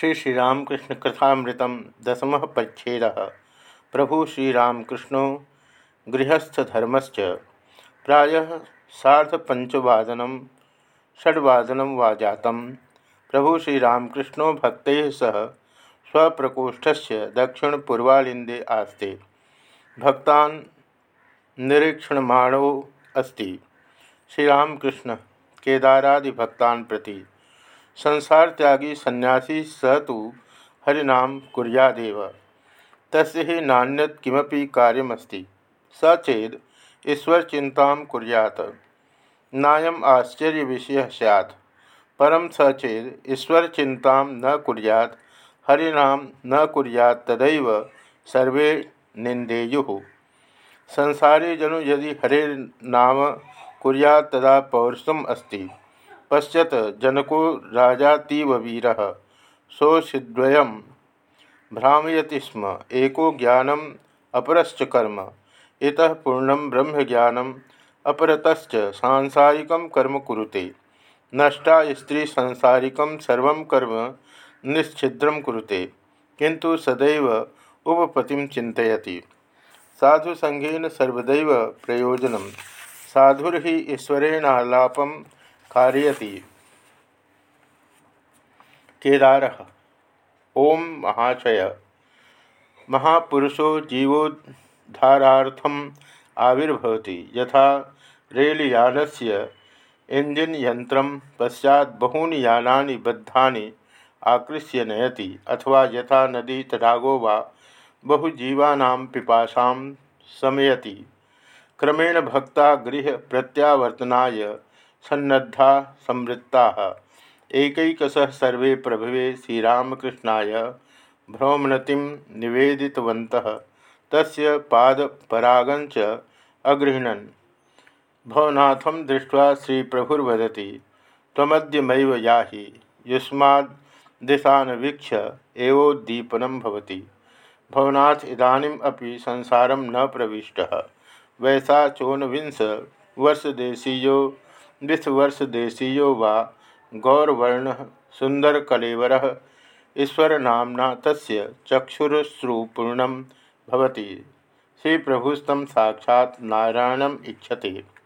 श्री श्रीरामकृष्ण कथामृत दसम परिच्छेद प्रभु श्रीरामकृष्ण, गृहस्थधर्मश्च। प्रायः साधपंचवादन षड्वादन वा प्रभु श्रीरामकृष्ण भक्त सह स्वप्रकोष्ठ दक्षिण पूर्वालिंदे आस्ते। भक्ता निरीक्षणमाणो अस्ति। श्रीरामकृष्ण केदारादिभक्ता प्रति संसार त्यागी सन्यासी स तो हरिनाम कुरियादेव तस्य ही नान्यत स चेद ईश्वर चिंता कुरियात। नायम आश्चर्य विषय सैत् परम स चेद ईश्वर चिंता न कुरियात। हरिनाम न कुरियात तदैव सर्वे निंदेयु संसारी जनु यदि हरिनाम कुरियात तदा पौरुषम अस्ति। पश्यत जनको राजातीव वीर। सोषिद्वयं भ्रामयति स्म, एको ज्ञानम अपरश्च कर्म। इत पूर्ण ब्रह्म ज्ञानम अपरतश्च सांसारिक कर्म कुरुते। नष्टा स्त्री सांसारिक सर्व कर्म निश्छिद्रम कुरुते। किंतु सदैव उपपति चिंतयति साधुसंघेन सर्वदैव प्रयोजन। साधुर्हि ईश्वरेणालापम कारयति। केदार। ओम महाशय। महापुरुषो जीवोद्धारार्थम आविर्भवति। यथा रेलयानस्य इंजिन यंत्र पश्चात बहूनि यानानि बद्धानि आकृष्य नयति। अथवा यथा नदी तडागो वा बहुजीवानां पिपाशा शमयति क्रमेण भक्ता गृह प्रत्यावर्तनाय सन्नद्धा संवृत्ता एकैकश सर्वे प्रभवे श्रीरामकृष्णाय भ्रौमनति निवेदितवत तस्य पादपरागंच अगृहणन्। भवनाथं दृष्ट्वा श्रीप्रभुर्वदति, त्वमद्यमैव याहि, युष्माद् दिशानवीक्ष एवोद्दीपनं भवति। भवनाथ इदानीम् अपि संसारं न प्रविष्टः। वैसा चोनविंश वर्षदेशीयो विश्वर्षदेशीयो वा गौरवर्ण सुंदर कलेवर ईश्वर नामना तस्य चक्षुरुश्रुपूर्ण भवति। श्री प्रभुस्तम साक्षात् नारायणम इच्छते।